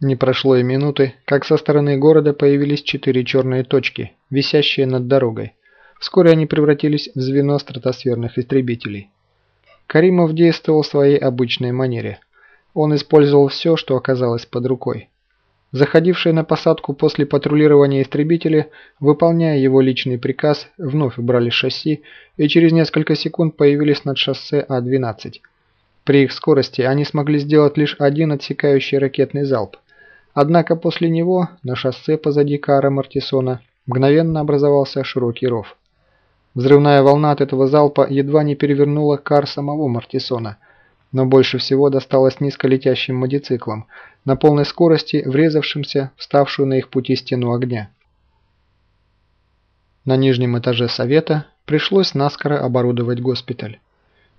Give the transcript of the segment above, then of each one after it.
Не прошло и минуты, как со стороны города появились четыре черные точки, висящие над дорогой. Вскоре они превратились в звено стратосферных истребителей. Каримов действовал в своей обычной манере. Он использовал все, что оказалось под рукой. Заходившие на посадку после патрулирования истребители, выполняя его личный приказ, вновь убрали шасси и через несколько секунд появились над шоссе А-12. При их скорости они смогли сделать лишь один отсекающий ракетный залп. Однако после него на шоссе позади кара Мартисона мгновенно образовался широкий ров. Взрывная волна от этого залпа едва не перевернула кар самого Мартисона – но больше всего досталось низколетящим мотоциклам, на полной скорости врезавшимся в ставшую на их пути стену огня. На нижнем этаже совета пришлось наскоро оборудовать госпиталь.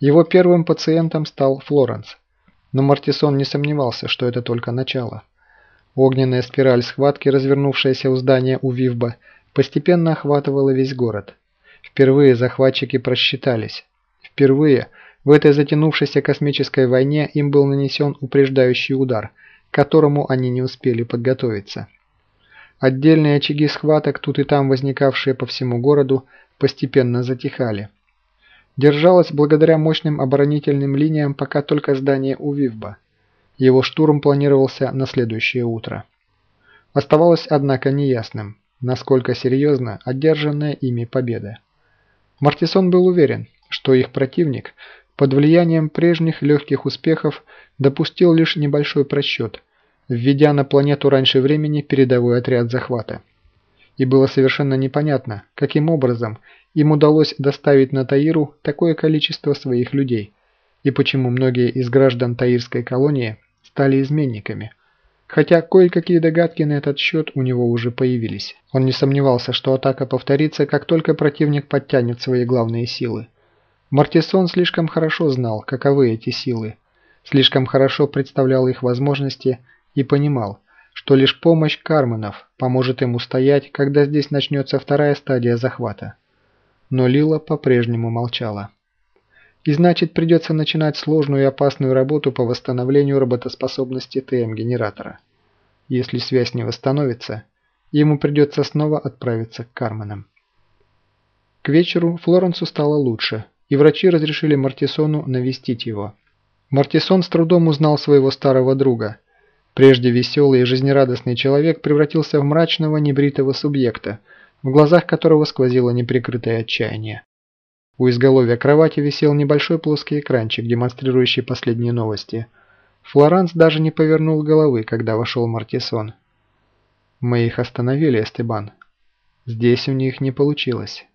Его первым пациентом стал Флоренс, но Мартисон не сомневался, что это только начало. Огненная спираль схватки, развернувшаяся у здания у Вивба, постепенно охватывала весь город. Впервые захватчики просчитались. Впервые – в этой затянувшейся космической войне им был нанесен упреждающий удар, к которому они не успели подготовиться. Отдельные очаги схваток, тут и там возникавшие по всему городу, постепенно затихали. Держалось благодаря мощным оборонительным линиям пока только здание у Вивба. Его штурм планировался на следующее утро. Оставалось, однако, неясным, насколько серьезно одержанная ими победа. Мартисон был уверен, что их противник под влиянием прежних легких успехов допустил лишь небольшой просчет, введя на планету раньше времени передовой отряд захвата. И было совершенно непонятно, каким образом им удалось доставить на Таиру такое количество своих людей, и почему многие из граждан Таирской колонии стали изменниками. Хотя кое-какие догадки на этот счет у него уже появились. Он не сомневался, что атака повторится, как только противник подтянет свои главные силы. Мартисон слишком хорошо знал, каковы эти силы, слишком хорошо представлял их возможности и понимал, что лишь помощь Карменов поможет им устоять, когда здесь начнется вторая стадия захвата. Но Лила по-прежнему молчала. И значит придется начинать сложную и опасную работу по восстановлению работоспособности ТМ-генератора. Если связь не восстановится, ему придется снова отправиться к Карменам. К вечеру Флоренсу стало лучше – и врачи разрешили Мартисону навестить его. Мартисон с трудом узнал своего старого друга. Прежде веселый и жизнерадостный человек превратился в мрачного небритого субъекта, в глазах которого сквозило неприкрытое отчаяние. У изголовья кровати висел небольшой плоский экранчик, демонстрирующий последние новости. Флоранс даже не повернул головы, когда вошел Мартисон. «Мы их остановили, Эстебан. Здесь у них не получилось».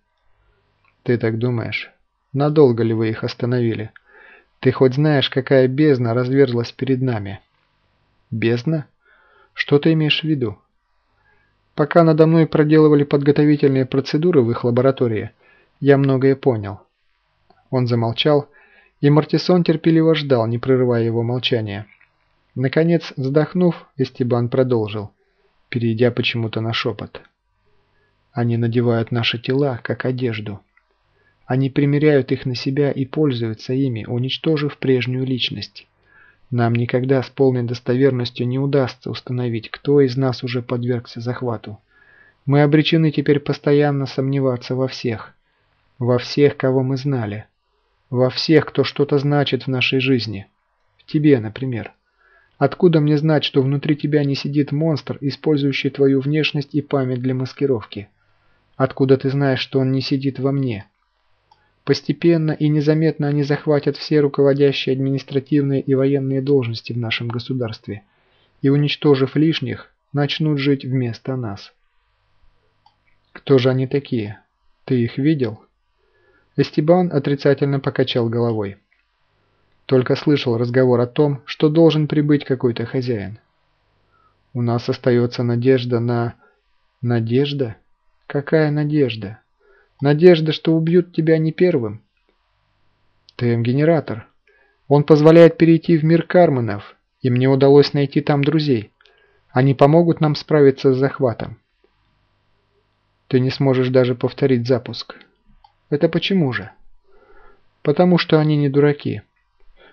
«Ты так думаешь?» Надолго ли вы их остановили? Ты хоть знаешь, какая бездна разверзлась перед нами?» «Бездна? Что ты имеешь в виду?» «Пока надо мной проделывали подготовительные процедуры в их лаборатории, я многое понял». Он замолчал, и Мартисон терпеливо ждал, не прерывая его молчания. Наконец, вздохнув, Эстебан продолжил, перейдя почему-то на шепот. «Они надевают наши тела, как одежду». Они примеряют их на себя и пользуются ими, уничтожив прежнюю личность. Нам никогда с полной достоверностью не удастся установить, кто из нас уже подвергся захвату. Мы обречены теперь постоянно сомневаться во всех. Во всех, кого мы знали. Во всех, кто что-то значит в нашей жизни. В тебе, например. Откуда мне знать, что внутри тебя не сидит монстр, использующий твою внешность и память для маскировки? Откуда ты знаешь, что он не сидит во мне? Постепенно и незаметно они захватят все руководящие административные и военные должности в нашем государстве и, уничтожив лишних, начнут жить вместо нас. Кто же они такие? Ты их видел? Эстебан отрицательно покачал головой. Только слышал разговор о том, что должен прибыть какой-то хозяин. У нас остается надежда на... Надежда? Какая надежда? Надежда, что убьют тебя не первым. ТМ-генератор. Он позволяет перейти в мир Карменов, и мне удалось найти там друзей. Они помогут нам справиться с захватом. Ты не сможешь даже повторить запуск. Это почему же? Потому что они не дураки.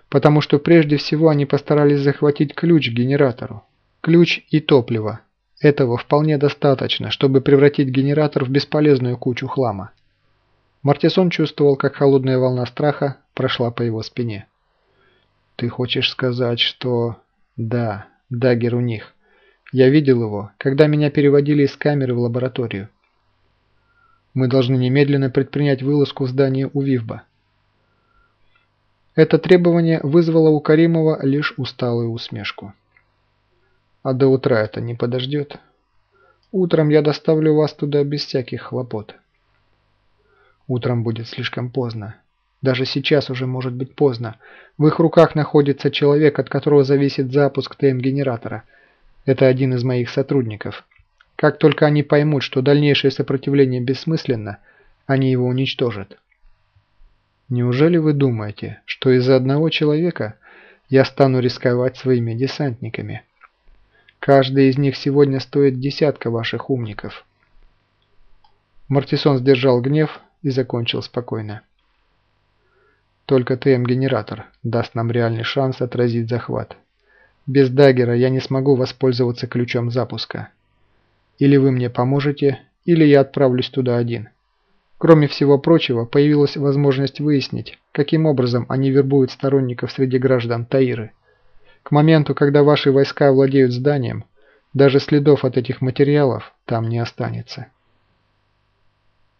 Потому что прежде всего они постарались захватить ключ к генератору. Ключ и топливо. Этого вполне достаточно, чтобы превратить генератор в бесполезную кучу хлама. Мартисон чувствовал, как холодная волна страха прошла по его спине. «Ты хочешь сказать, что...» «Да, Дагер у них. Я видел его, когда меня переводили из камеры в лабораторию. Мы должны немедленно предпринять вылазку в здание у Вивба». Это требование вызвало у Каримова лишь усталую усмешку. «А до утра это не подождет? Утром я доставлю вас туда без всяких хлопот». Утром будет слишком поздно. Даже сейчас уже может быть поздно. В их руках находится человек, от которого зависит запуск ТМ-генератора. Это один из моих сотрудников. Как только они поймут, что дальнейшее сопротивление бессмысленно, они его уничтожат. Неужели вы думаете, что из-за одного человека я стану рисковать своими десантниками? Каждый из них сегодня стоит десятка ваших умников. Мартисон сдержал гнев и закончил спокойно. Только ТМ-генератор даст нам реальный шанс отразить захват. Без даггера я не смогу воспользоваться ключом запуска. Или вы мне поможете, или я отправлюсь туда один. Кроме всего прочего, появилась возможность выяснить, каким образом они вербуют сторонников среди граждан Таиры. К моменту, когда ваши войска владеют зданием, даже следов от этих материалов там не останется.